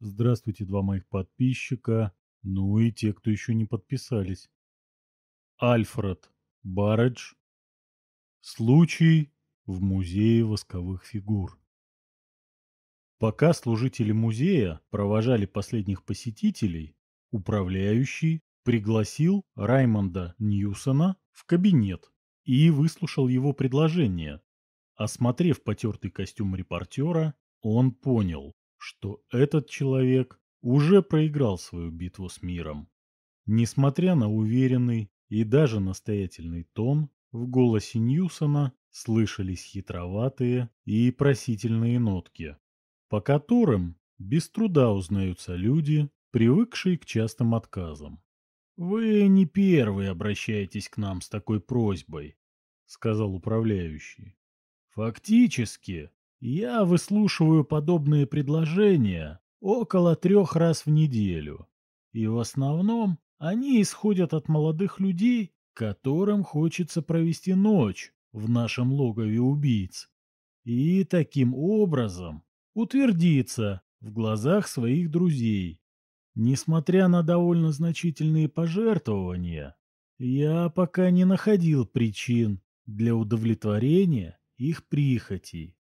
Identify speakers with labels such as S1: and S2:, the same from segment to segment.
S1: Здравствуйте, два моих подписчика. Ну и те, кто еще не подписались. Альфред Баредж. Случай в музее восковых фигур. Пока служители музея провожали последних посетителей, управляющий пригласил Раймонда Ньюсона в кабинет и выслушал его предложение. Осмотрев потертый костюм репортера, он понял, что этот человек уже проиграл свою битву с миром. Несмотря на уверенный и даже настоятельный тон, в голосе Ньюсона слышались хитроватые и просительные нотки, по которым без труда узнаются люди, привыкшие к частым отказам. «Вы не первый обращаетесь к нам с такой просьбой», — сказал управляющий. «Фактически, я выслушиваю подобные предложения около трех раз в неделю. И в основном они исходят от молодых людей, которым хочется провести ночь в нашем логове убийц. И таким образом утвердиться в глазах своих друзей. Несмотря на довольно значительные пожертвования, я пока не находил причин для удовлетворения их прихотей.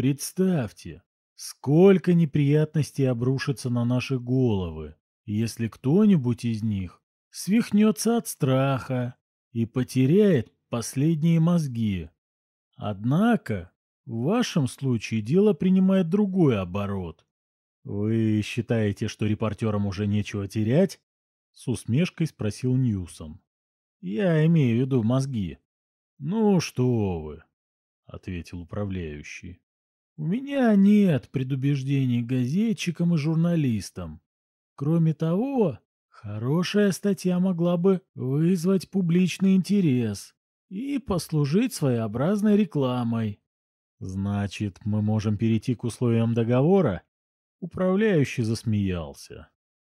S1: Представьте, сколько неприятностей обрушится на наши головы, если кто-нибудь из них свихнется от страха и потеряет последние мозги. Однако, в вашем случае дело принимает другой оборот. Вы считаете, что репортерам уже нечего терять? С усмешкой спросил Ньюсон. Я имею в виду мозги. Ну что вы, ответил управляющий. У меня нет предубеждений газетчикам и журналистам. Кроме того, хорошая статья могла бы вызвать публичный интерес и послужить своеобразной рекламой. Значит, мы можем перейти к условиям договора? Управляющий засмеялся.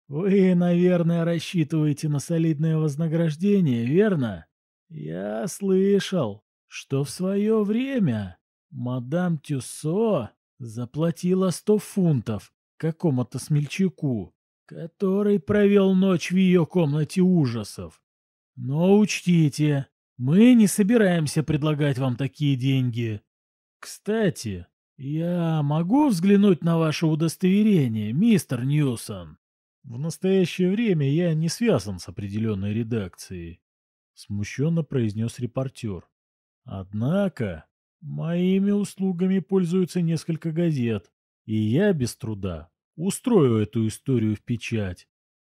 S1: Вы, наверное, рассчитываете на солидное вознаграждение, верно? Я слышал, что в свое время Мадам Тюссо заплатила сто фунтов какому-то смельчаку, который провел ночь в ее комнате ужасов. Но учтите, мы не собираемся предлагать вам такие деньги. Кстати, я могу взглянуть на ваше удостоверение, мистер Ньюсон? В настоящее время я не связан с определенной редакцией, смущенно произнес репортер. Однако Моими услугами пользуются несколько газет, и я без труда устрою эту историю в печать.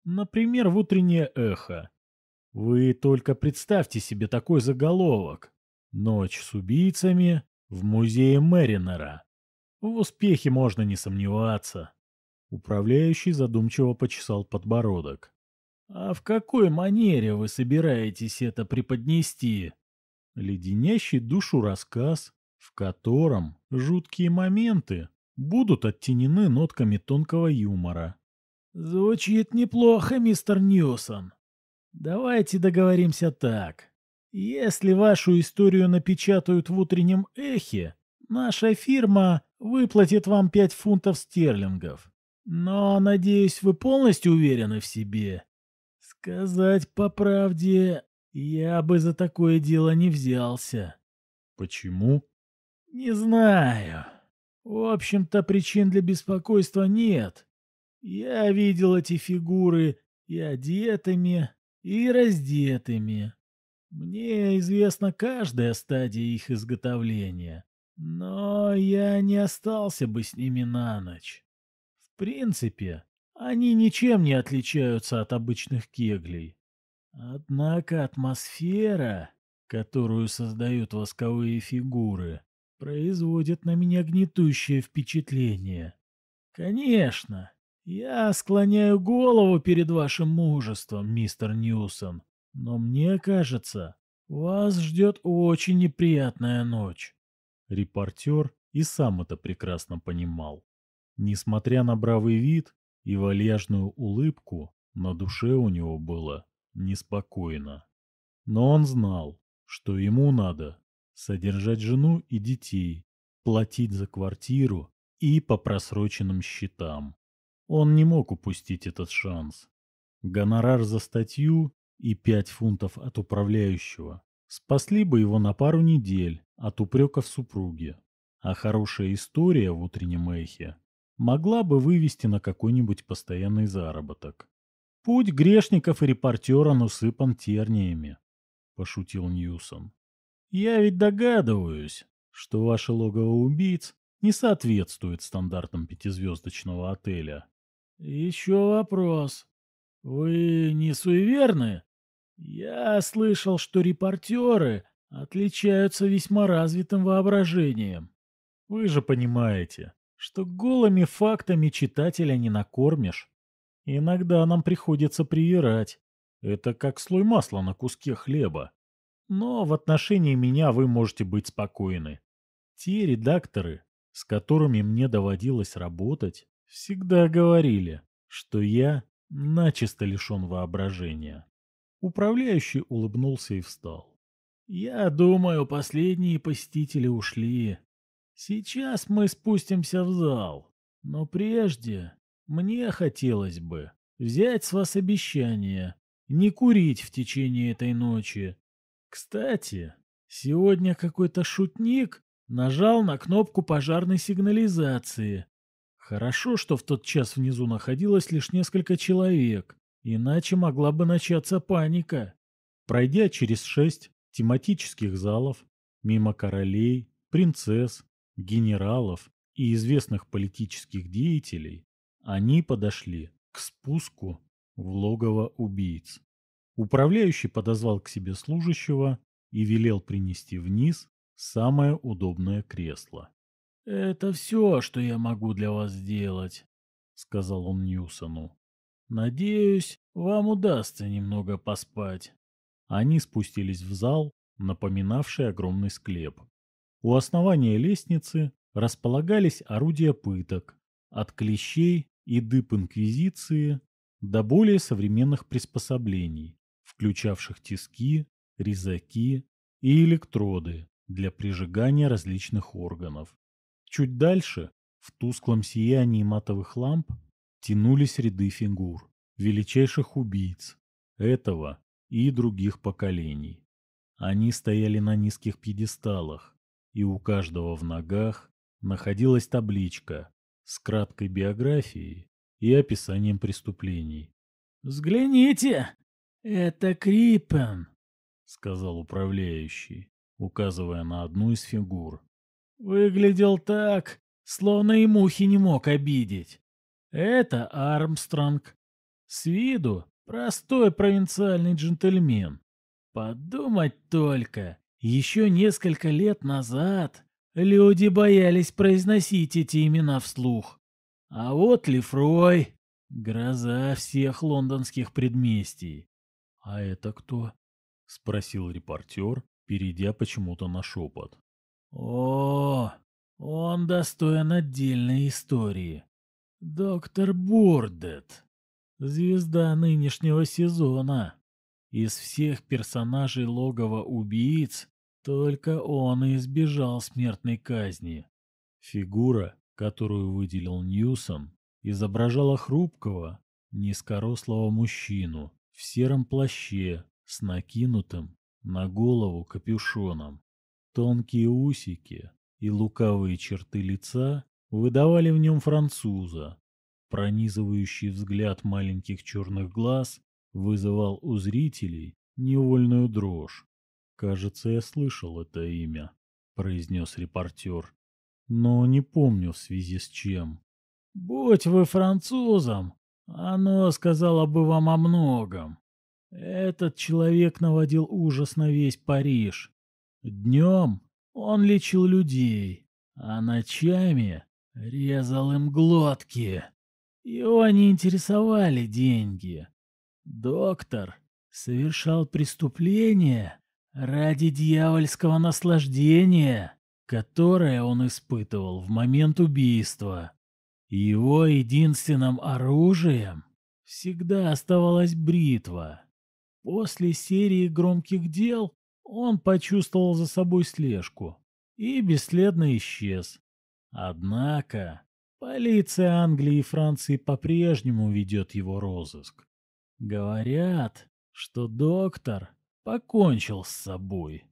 S1: Например, в утреннее эхо. Вы только представьте себе такой заголовок. «Ночь с убийцами в музее Мэринера». В успехе можно не сомневаться. Управляющий задумчиво почесал подбородок. «А в какой манере вы собираетесь это преподнести?» Леденящий душу рассказ, в котором жуткие моменты будут оттенены нотками тонкого юмора. «Звучит неплохо, мистер Ньюсон. Давайте договоримся так. Если вашу историю напечатают в утреннем эхе, наша фирма выплатит вам пять фунтов стерлингов. Но, надеюсь, вы полностью уверены в себе. Сказать по правде, я бы за такое дело не взялся. Почему? Не знаю. В общем-то, причин для беспокойства нет. Я видел эти фигуры и одетыми, и раздетыми. Мне известна каждая стадия их изготовления, но я не остался бы с ними на ночь. В принципе, они ничем не отличаются от обычных кеглей. Однако атмосфера, которую создают восковые фигуры, производит на меня гнетущее впечатление. Конечно, я склоняю голову перед вашим мужеством, мистер Ньюсон, но мне кажется, вас ждет очень неприятная ночь. Репортер и сам это прекрасно понимал. Несмотря на бравый вид и вальяжную улыбку, на душе у него было неспокойно. Но он знал, что ему надо содержать жену и детей, платить за квартиру и по просроченным счетам. Он не мог упустить этот шанс. Гонорар за статью и пять фунтов от управляющего спасли бы его на пару недель от упреков супруги. А хорошая история в утреннем эхе могла бы вывести на какой-нибудь постоянный заработок. Путь грешников и репортера усыпан терниями, — пошутил Ньюсон. Я ведь догадываюсь, что ваше логово убийц не соответствует стандартам пятизвездочного отеля. Еще вопрос. Вы не суеверны? Я слышал, что репортеры отличаются весьма развитым воображением. Вы же понимаете, что голыми фактами читателя не накормишь. Иногда нам приходится привирать. Это как слой масла на куске хлеба. Но в отношении меня вы можете быть спокойны. Те редакторы, с которыми мне доводилось работать, всегда говорили, что я начисто лишен воображения. Управляющий улыбнулся и встал. «Я думаю, последние посетители ушли. Сейчас мы спустимся в зал, но прежде мне хотелось бы взять с вас обещание не курить в течение этой ночи. Кстати, сегодня какой-то шутник нажал на кнопку пожарной сигнализации. Хорошо, что в тот час внизу находилось лишь несколько человек, иначе могла бы начаться паника. Пройдя через шесть тематических залов, мимо королей, принцесс, генералов и известных политических деятелей, они подошли к спуску в логово убийц. Управляющий подозвал к себе служащего и велел принести вниз самое удобное кресло. «Это все, что я могу для вас сделать», — сказал он Ньюсону. «Надеюсь, вам удастся немного поспать». Они спустились в зал, напоминавший огромный склеп. У основания лестницы располагались орудия пыток, от клещей и дыб инквизиции до более современных приспособлений, включавших тиски, резаки и электроды для прижигания различных органов. Чуть дальше, в тусклом сиянии матовых ламп, тянулись ряды фигур, величайших убийц, этого и других поколений. Они стояли на низких пьедесталах, и у каждого в ногах находилась табличка с краткой биографией и описанием преступлений. «Взгляните! Это Крипен!» — сказал управляющий, указывая на одну из фигур. «Выглядел так, словно и мухи не мог обидеть. Это Армстронг. С виду простой провинциальный джентльмен. Подумать только, еще несколько лет назад люди боялись произносить эти имена вслух. А вот Лефрой — гроза всех лондонских предместий. — А это кто? — спросил репортер, перейдя почему-то на шепот. — О, он достоин отдельной истории. Доктор Бурдет, звезда нынешнего сезона. Из всех персонажей логова убийц только он и избежал смертной казни. Фигура, которую выделил Ньюсон, изображала хрупкого, низкорослого мужчину в сером плаще с накинутым на голову капюшоном. Тонкие усики и лукавые черты лица выдавали в нем француза. Пронизывающий взгляд маленьких черных глаз вызывал у зрителей невольную дрожь. «Кажется, я слышал это имя», — произнес репортер. «Но не помню в связи с чем». «Будь вы французом, оно сказала бы вам о многом. Этот человек наводил ужас на весь Париж. Днем он лечил людей, а ночами резал им глотки. Его не интересовали деньги. Доктор совершал преступления ради дьявольского наслаждения, которое он испытывал в момент убийства. Его единственным оружием всегда оставалась бритва. После серии громких дел он почувствовал за собой слежку и бесследно исчез. Однако Полиция Англии и Франции по-прежнему ведет его розыск. Говорят, что доктор покончил с собой.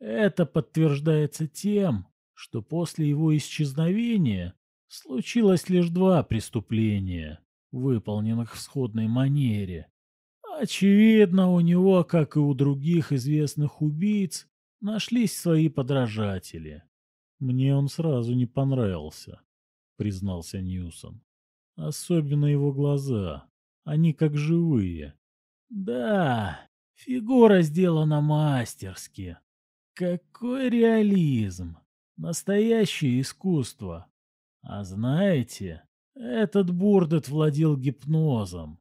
S1: Это подтверждается тем, что после его исчезновения случилось лишь два преступления, выполненных в сходной манере. Очевидно, у него, как и у других известных убийц, нашлись свои подражатели.
S2: Мне он сразу не понравился, признался Ньюсон. Особенно его глаза. Они как живые.
S1: Да, фигура сделана мастерски. Какой реализм! Настоящее искусство. А знаете, этот Бурдет владел гипнозом.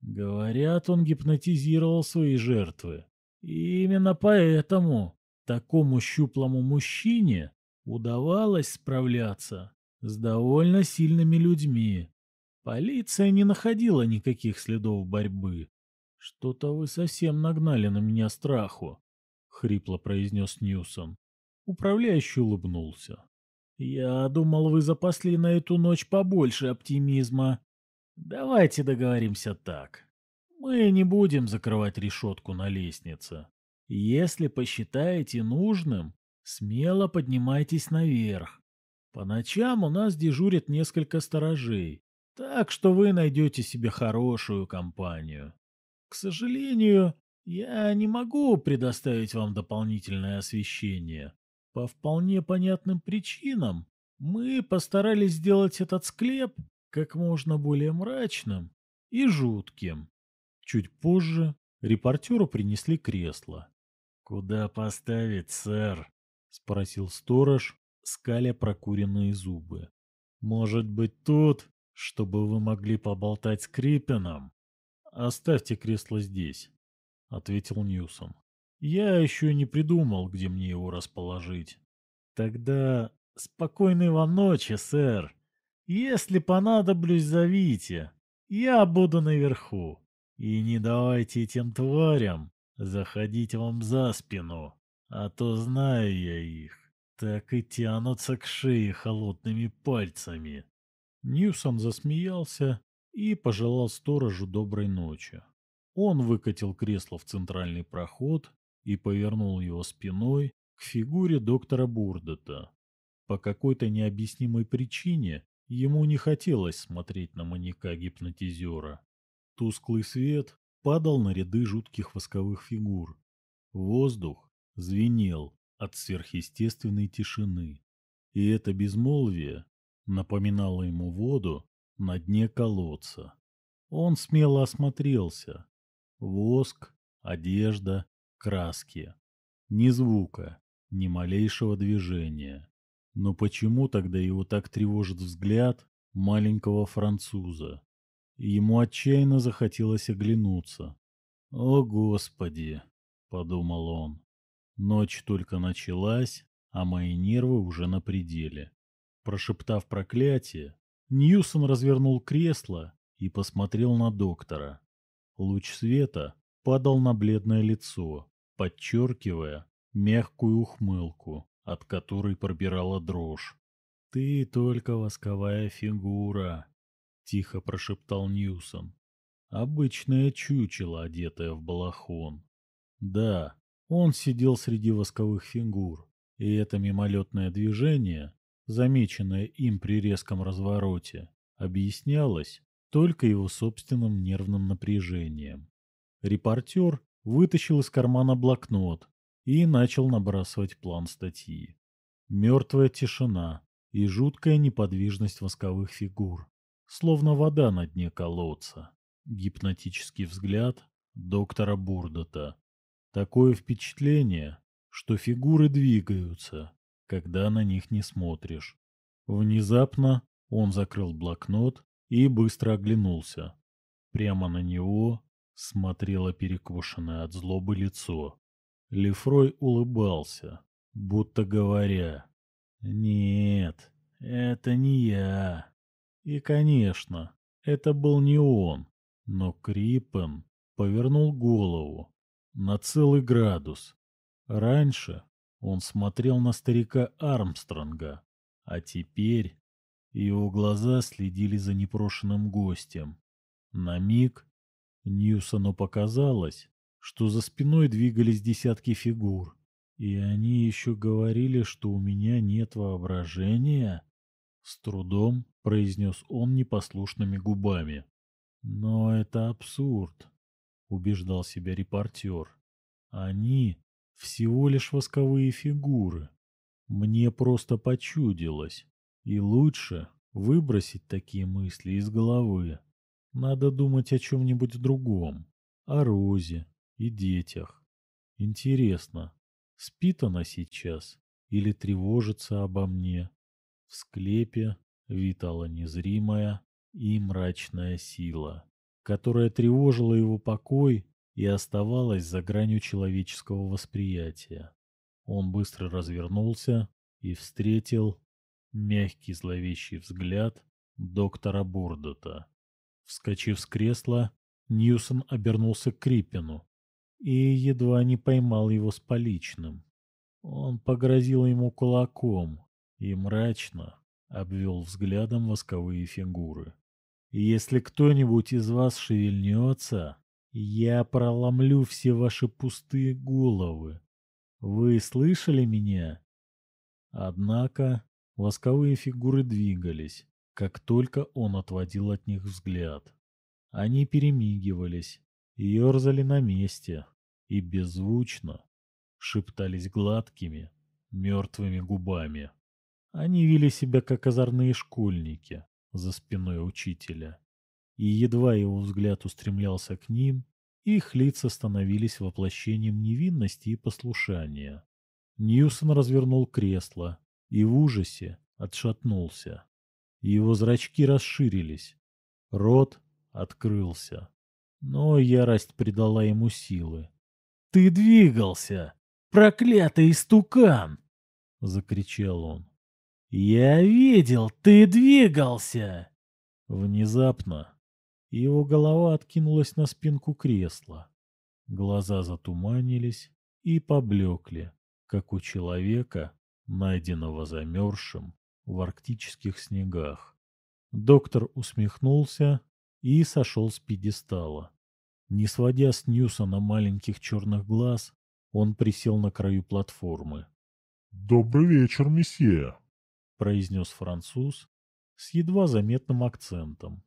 S1: Говорят, он гипнотизировал свои жертвы. И именно поэтому такому щуплому мужчине удавалось справляться с довольно сильными людьми. Полиция не находила никаких следов борьбы. «Что-то вы совсем нагнали на меня страху», — хрипло произнес Ньюсон. Управляющий улыбнулся. «Я думал, вы запасли на эту ночь побольше оптимизма. Давайте договоримся так. Мы не будем закрывать решетку на лестнице. Если посчитаете нужным, смело поднимайтесь наверх. По ночам у нас дежурят несколько сторожей, так что вы найдете себе хорошую компанию. К сожалению, я не могу предоставить вам дополнительное освещение. По вполне понятным причинам мы постарались сделать этот склеп как можно более мрачным и жутким. Чуть позже репортеру принесли кресло. «Куда поставить, сэр?» — спросил сторож, скаля прокуренные зубы. «Может быть, тут, чтобы вы могли поболтать с Крипином?» «Оставьте кресло здесь», — ответил Ньюсон. «Я еще не придумал, где мне его расположить». «Тогда спокойной вам ночи, сэр», если понадоблюсь, зовите. Я буду наверху. И не давайте этим тварям заходить вам за спину, а то знаю я их. Так и тянутся к шее холодными пальцами. Ньюсон засмеялся и пожелал сторожу доброй ночи. Он выкатил кресло в центральный проход и повернул его спиной к фигуре доктора Бурдета. По какой-то необъяснимой причине Ему не хотелось смотреть на маньяка гипнотизера. Тусклый свет падал на ряды жутких восковых фигур. Воздух звенел от сверхъестественной тишины. И это безмолвие напоминало ему воду на дне колодца. Он смело осмотрелся. Воск, одежда, краски. Ни звука, ни малейшего движения. Но почему тогда его так тревожит взгляд маленького француза? Ему отчаянно захотелось оглянуться. «О, Господи!» — подумал он. Ночь только началась, а мои нервы уже на пределе. Прошептав проклятие, Ньюсон развернул кресло и посмотрел на доктора. Луч света падал на бледное лицо, подчеркивая мягкую ухмылку от которой пробирала дрожь. «Ты только восковая фигура», — тихо прошептал Ньюсон. «Обычное чучело, одетое в балахон». Да, он сидел среди восковых фигур, и это мимолетное движение, замеченное им при резком развороте, объяснялось только его собственным нервным напряжением. Репортер вытащил из кармана блокнот и начал набрасывать план статьи. Мертвая тишина и жуткая неподвижность восковых фигур, словно вода на дне колодца. Гипнотический взгляд доктора Бурдота. Такое впечатление, что фигуры двигаются, когда на них не смотришь. Внезапно он закрыл блокнот и быстро оглянулся. Прямо на него смотрело перекошенное от злобы лицо. Лефрой улыбался, будто говоря, «Нет, это не я». И, конечно, это был не он, но Крипен повернул голову на целый градус. Раньше он смотрел на старика Армстронга, а теперь Его глаза следили за непрошенным гостем. На миг Ньюсону показалось, что за спиной двигались десятки фигур. И они еще говорили, что у меня нет воображения? С трудом произнес он непослушными губами. Но это абсурд, убеждал себя репортер. Они всего лишь восковые фигуры. Мне просто почудилось. И лучше выбросить такие мысли из головы. Надо думать о чем-нибудь другом. О Розе и детях. Интересно, спит она сейчас или тревожится обо мне? В склепе витала незримая и мрачная сила, которая тревожила его покой и оставалась за гранью человеческого восприятия. Он быстро развернулся и встретил мягкий зловещий взгляд доктора Бурдота. Вскочив с кресла, Ньюсон обернулся к Крипину и едва не поймал его с поличным. Он погрозил ему кулаком и мрачно обвел взглядом восковые фигуры. «Если кто-нибудь из вас шевельнется, я проломлю все ваши пустые головы. Вы слышали меня?» Однако восковые фигуры двигались, как только он отводил от них взгляд. Они перемигивались, ерзали на месте и беззвучно шептались гладкими, мертвыми губами. Они вели себя как озорные школьники за спиной учителя. И едва его взгляд устремлялся к ним, их лица становились воплощением невинности и послушания. Ньюсон развернул кресло и в ужасе отшатнулся. Его зрачки расширились. Рот открылся. Но ярость придала ему силы. «Ты двигался! Проклятый истукан!» — закричал он. «Я видел, ты двигался!» Внезапно его голова откинулась на спинку кресла. Глаза затуманились и поблекли, как у человека, найденного замерзшим в арктических снегах. Доктор усмехнулся и сошел с пьедестала. Не сводя с Ньюсона маленьких черных глаз, он присел на краю платформы.
S3: «Добрый вечер, месье», —
S1: произнес француз с едва заметным акцентом.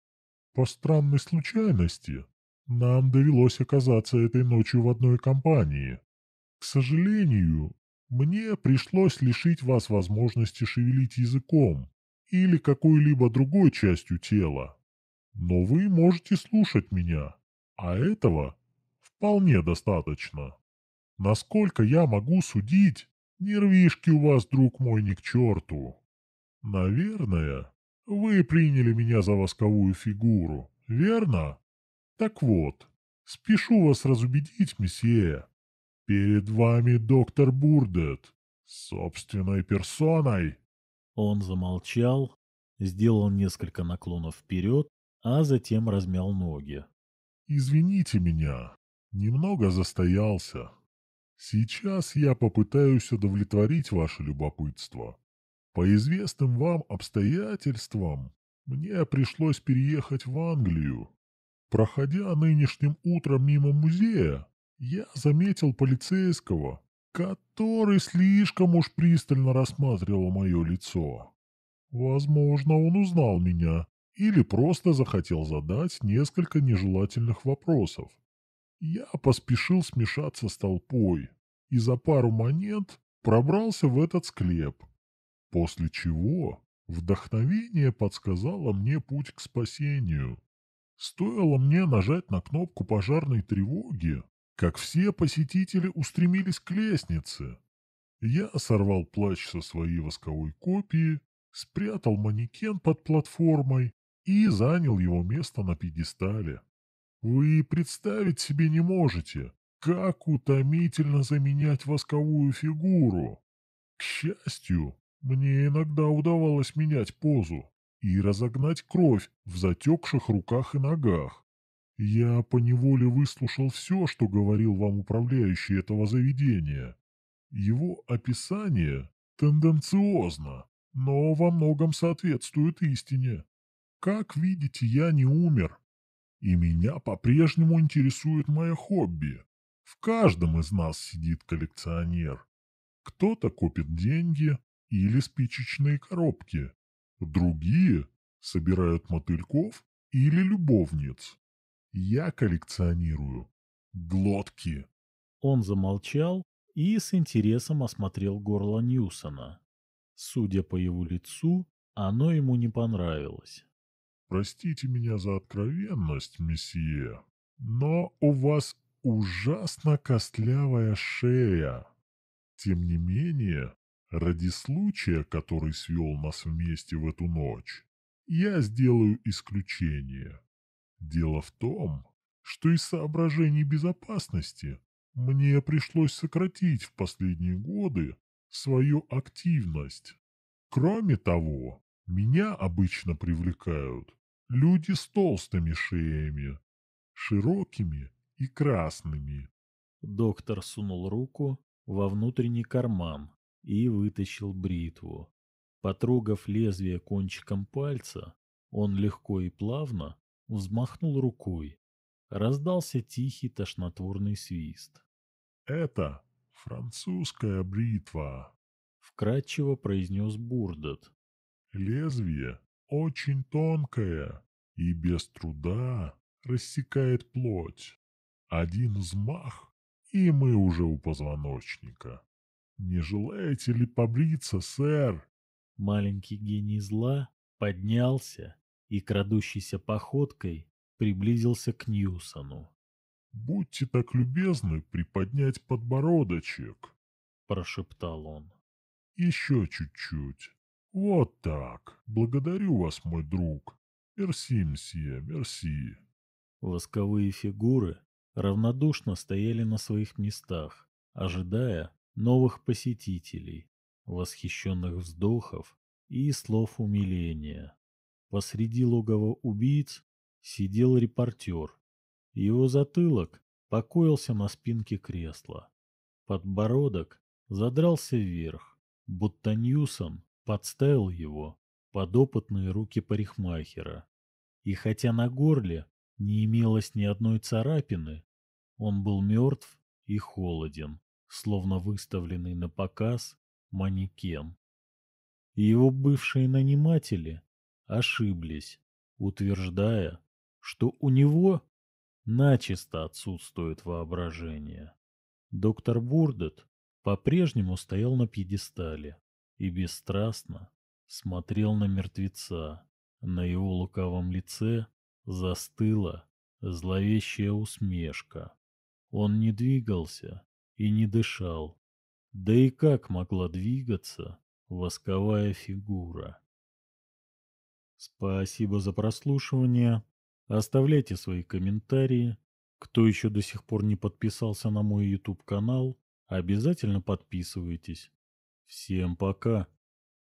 S3: «По странной случайности нам довелось оказаться этой ночью в одной компании. К сожалению, мне пришлось лишить вас возможности шевелить языком или какой-либо другой частью тела. Но вы можете слушать меня, а этого вполне достаточно. Насколько я могу судить, нервишки у вас, друг мой, ни к черту. Наверное, вы приняли меня за восковую фигуру, верно? Так вот, спешу вас разубедить, месье, Перед вами доктор Бурдет, собственной персоной.
S1: Он замолчал, сделал несколько наклонов вперед, а затем размял ноги.
S3: Извините меня, немного застоялся. Сейчас я попытаюсь удовлетворить ваше любопытство. По известным вам обстоятельствам, мне пришлось переехать в Англию. Проходя нынешним утром мимо музея, я заметил полицейского, который слишком уж пристально рассматривал мое лицо. Возможно, он узнал меня или просто захотел задать несколько нежелательных вопросов. Я поспешил смешаться с толпой и за пару монет пробрался в этот склеп, после чего вдохновение подсказало мне путь к спасению. Стоило мне нажать на кнопку пожарной тревоги, как все посетители устремились к лестнице. Я сорвал плащ со своей восковой копии, спрятал манекен под платформой и занял его место на пьедестале. Вы представить себе не можете, как утомительно заменять восковую фигуру. К счастью, мне иногда удавалось менять позу и разогнать кровь в затекших руках и ногах. Я поневоле выслушал все, что говорил вам управляющий этого заведения. Его описание тенденциозно, но во многом соответствует истине. Как видите, я не умер, и меня по-прежнему интересует мое хобби. В каждом из нас сидит коллекционер. Кто-то копит деньги или спичечные коробки, другие собирают мотыльков или любовниц. Я коллекционирую глотки.
S1: Он замолчал и с интересом осмотрел горло Ньюсона. Судя по его лицу, оно ему не понравилось.
S3: Простите меня за откровенность, месье, но у вас ужасно костлявая шея. Тем не менее, ради случая, который свел нас вместе в эту ночь, я сделаю исключение. Дело в том, что из соображений безопасности мне пришлось сократить в последние годы свою активность. Кроме того, меня обычно привлекают люди с толстыми шеями, широкими и красными.
S1: Доктор сунул руку во внутренний карман и вытащил бритву. Потрогав лезвие кончиком пальца, он легко и плавно взмахнул рукой. Раздался тихий тошнотворный свист.
S3: «Это французская бритва», —
S1: вкратчиво произнес Бурдот.
S3: «Лезвие очень тонкое и без труда рассекает плоть. Один взмах, и мы уже у позвоночника. Не желаете ли побриться, сэр?»
S1: Маленький гений зла поднялся и, крадущейся походкой, приблизился к Ньюсону.
S3: «Будьте так любезны приподнять подбородочек», —
S1: прошептал он.
S3: «Еще чуть-чуть. Вот так. Благодарю вас, мой друг. Мерси, мсье, мерси».
S1: Восковые фигуры равнодушно стояли на своих местах, ожидая новых посетителей, восхищенных вздохов и слов умиления. Посреди логова убийц сидел репортер. Его затылок покоился на спинке кресла. Подбородок задрался вверх, будто Ньюсон подставил его под опытные руки парикмахера. И хотя на горле не имелось ни одной царапины, он был мертв и холоден, словно выставленный на показ манекен. Его бывшие наниматели ошиблись, утверждая, что у него начисто отсутствует воображение. Доктор Бурдет по-прежнему стоял на пьедестале и бесстрастно смотрел на мертвеца. На его лукавом лице застыла зловещая усмешка. Он не двигался и не дышал. Да и как могла двигаться восковая фигура? Спасибо за прослушивание. Оставляйте свои комментарии. Кто еще до сих пор не подписался на мой YouTube канал, обязательно подписывайтесь. Всем пока.